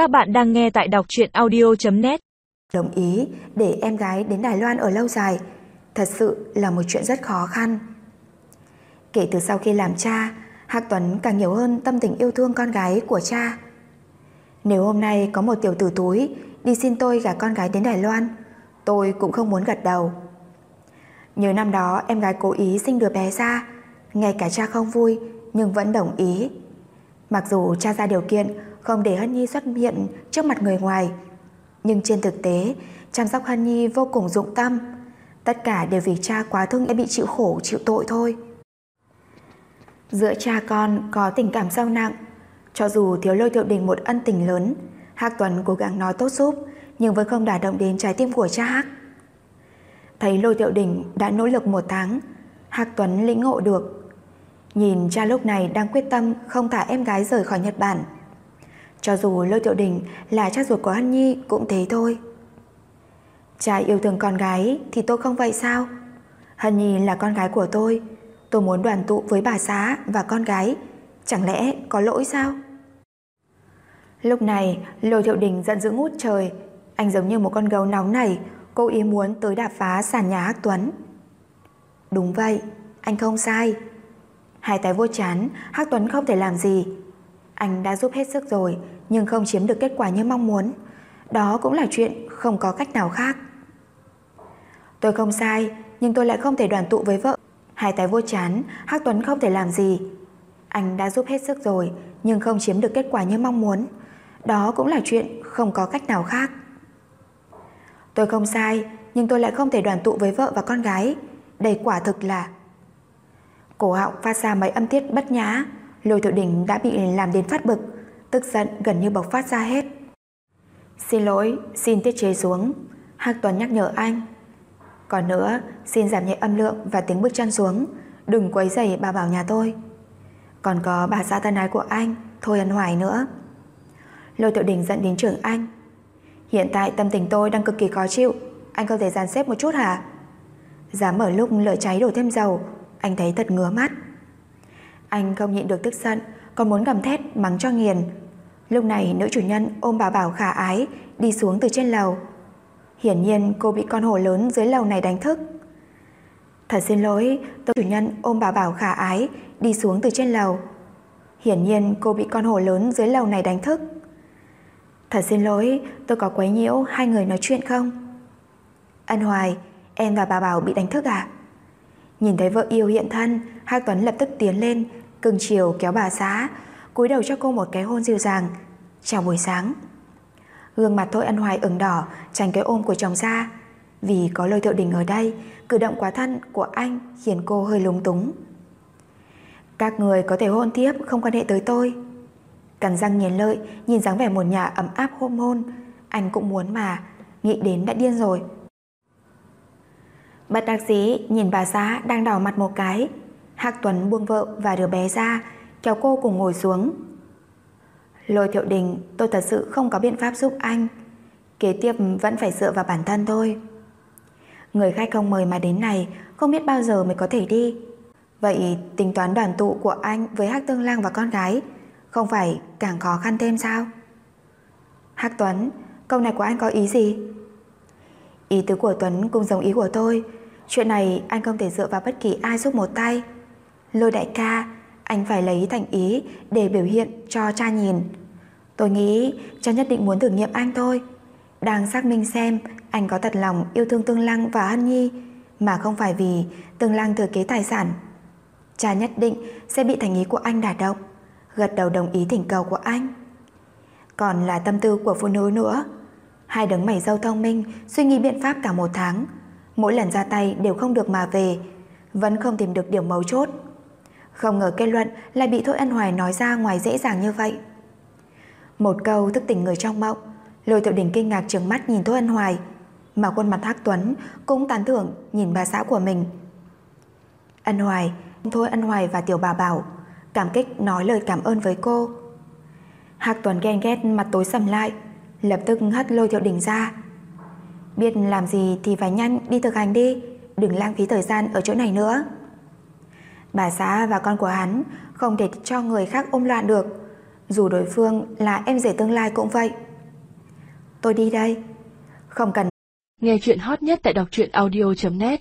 Các bạn đang nghe tại đọc truyện audio.net Đồng ý, để em gái đến Đài Loan ở lâu dài. Thật sự là một chuyện rất khó khăn. Kể từ sau khi làm cha, Hạc Tuấn càng nhiều hơn tâm tình yêu thương con gái của cha. Nếu hôm nay có một tiểu tử túi, Đi xin tôi gả con gái đến Đài Loan, Tôi cũng không muốn gật đầu. Nhớ năm đó em gái cố ý sinh đứa bé ra, Ngay cả cha không vui, Nhưng vẫn đồng ý. Mặc dù cha ra điều kiện không để Hân Nhi xuất hiện trước mặt người ngoài. Nhưng trên thực tế, Chăm sóc Hân Nhi vô cùng dụng tâm. Tất cả đều vì cha quá thương em bị chịu khổ, chịu tội thôi. Giữa cha con có tình cảm sâu nặng, Cho dù thiếu lôi thiệu đình một ân tình lớn, Hạc Tuấn cố gắng nói tốt giúp, Nhưng vẫn không đả động đến trái tim của cha Hạc. Thấy lôi thiệu đình đã nỗ lực một tháng, Hạc Tuấn lĩnh ngộ được. Nhìn cha lúc này đang quyết tâm Không thả em gái rời khỏi Nhật Bản cho dù lôi thiệu đình Là cha ruột của Hân Nhi cũng thế thôi. Cha yêu thương con gái Thì tôi không vậy sao? Hân Nhi là con gái của tôi. Tôi muốn đoàn tụ với bà xã và con gái. Chẳng lẽ có lỗi sao? Lúc này Lôi Thiệu Đình giận dữ ngút trời. Anh giống như một con gấu nóng này Cô ý muốn tới đạp phá sàn nhà Hắc Tuấn. Đúng vậy, Anh không sai. Hai tay vô chán, Hắc Tuấn không thể làm gì. Anh đã giúp hết sức rồi, Nhưng không chiếm được kết quả như mong muốn. Đó cũng là chuyện không có cách nào khác. Tôi không sai, Nhưng tôi lại không thể đoàn tụ với vợ. Hai tay vô chán, Hắc Tuấn không thể làm gì. Anh đã giúp hết sức rồi, Nhưng không chiếm được kết quả như mong muốn. Đó cũng là chuyện không có cách nào khác. Tôi không sai, Nhưng tôi lại không thể đoàn tụ với vợ và con gái. Đây quả thực là Cổ họng phát ra mấy âm tiết bất nhã. Lôi Thiệu Đình đã bị làm đến phát bực, Tức giận gần như bộc phát ra hết. Xin lỗi, Xin tiết chế xuống. Hạc Tuấn nhắc nhở anh. Còn nữa, xin giảm nhẹ âm lượng Và tiếng bước chân xuống. Đừng quấy rầy bà bảo nhà tôi. Còn có bà xã thân ái của anh, Thôi ăn hoài nữa. Lôi tự Đình dẫn đến trưởng anh. Hiện tại tâm tình tôi đang cực kỳ khó chịu. Anh có thể dàn xếp một chút hả? Dám mở lúc lửa cháy đổ thêm dầu, Anh thấy thật ngứa mắt. Anh không nhịn được tức giận, Còn muốn gầm thét, mắng cho nghiền. Lúc này nữ chủ nhân ôm bà Bảo khả ái, Đi xuống từ trên lầu. Hiển nhiên cô bị con hổ lớn dưới lầu này đánh thức. Thật xin lỗi Tôi chủ nhân ôm bà Bảo khả ái, Đi xuống từ trên lầu. Hiển nhiên cô bị con hổ lớn dưới lầu này đánh thức. Thật xin lỗi, Tôi có quấy nhiễu hai người nói chuyện không? Ân Hoài, Em và bà Bảo bị đánh thức à? Nhìn thấy vợ yêu hiện thân Hạc Tuấn lập tức tiến lên Cưng chiều kéo bà xã, cúi đầu cho cô một cái hôn dịu dàng. Chào buổi sáng. Gương mặt thôi ân hoài ửng đỏ Tránh cái ôm của chồng ra. Vì có lôi thiệu đình ở đây, Cử động quá thân của anh khiến cô hơi lúng túng. Các người có thể hôn tiếp, Không quan hệ tới tôi. Cắn răng nghiến lợi, Nhìn dáng vẻ một nhà ấm áp hôn hôn. Anh cũng muốn mà, Nghĩ đến đã điên rồi. Bất đắc dĩ, nhìn bà xã đang đỏ mặt một cái. Hạc Tuấn buông vợ và đứa bé ra, Kéo cô cùng ngồi xuống. Lôi thiệu đình, Tôi thật sự không có biện pháp giúp anh. Kế tiếp vẫn phải dựa vào bản thân thôi. Người khách không mời mà đến này, Không biết bao giờ mới có thể đi. Vậy tính toán đoàn tụ của anh Với Hắc Tương Lang và con gái, Không phải càng khó khăn thêm sao? Hắc Tuấn, Câu này của anh có ý gì? Ý tứ của Tuấn cũng giống ý của tôi. Chuyện này anh không thể dựa vào bất kỳ ai giúp một tay. Lôi đại ca, Anh phải lấy thành ý Để biểu hiện cho cha nhìn. Tôi nghĩ cha nhất định muốn thử nghiệm anh thôi. Đang xác minh xem Anh có thật lòng yêu thương Tương Lăng và Hân Nhi, Mà không phải vì Tương Lăng thừa kế tài sản. Cha nhất định sẽ bị thành ý của anh đả động, Gật đầu đồng ý thỉnh cầu của anh. Còn là tâm tư của phụ nữ nữa, Hai đấng mày dâu thông minh Suy nghĩ biện pháp cả một tháng, Mỗi lần ra tay đều không được mà về, Vẫn không tìm được điểm mấu chốt. Không ngờ kết luận lại bị Thôi Ân Hoài nói ra ngoài dễ dàng như vậy. Một câu thức tỉnh người trong mộng, Lôi tiểu đình kinh ngạc trừng mắt nhìn Thôi Ân Hoài, Mà khuôn mặt Hắc Tuấn Cũng tán thưởng nhìn bà xã của mình. Ân Hoài, Thôi Ân Hoài và Tiểu Bà Bảo, Cảm kích nói lời cảm ơn với cô. Hạc Tuấn ghen ghét mặt tối sầm lại, Lập tức hất lôi thiệu đình ra. Biết làm gì thì phải nhanh đi thực hành đi, Đừng lãng phí thời gian ở chỗ này nữa. Bà xã và con của hắn Không thể cho người khác ôm loạn được Dù đối phương là em rể tương lai cũng vậy tôi đi đây. Không cần. Nghe chuyện hot nhất tại đọc truyện audio.net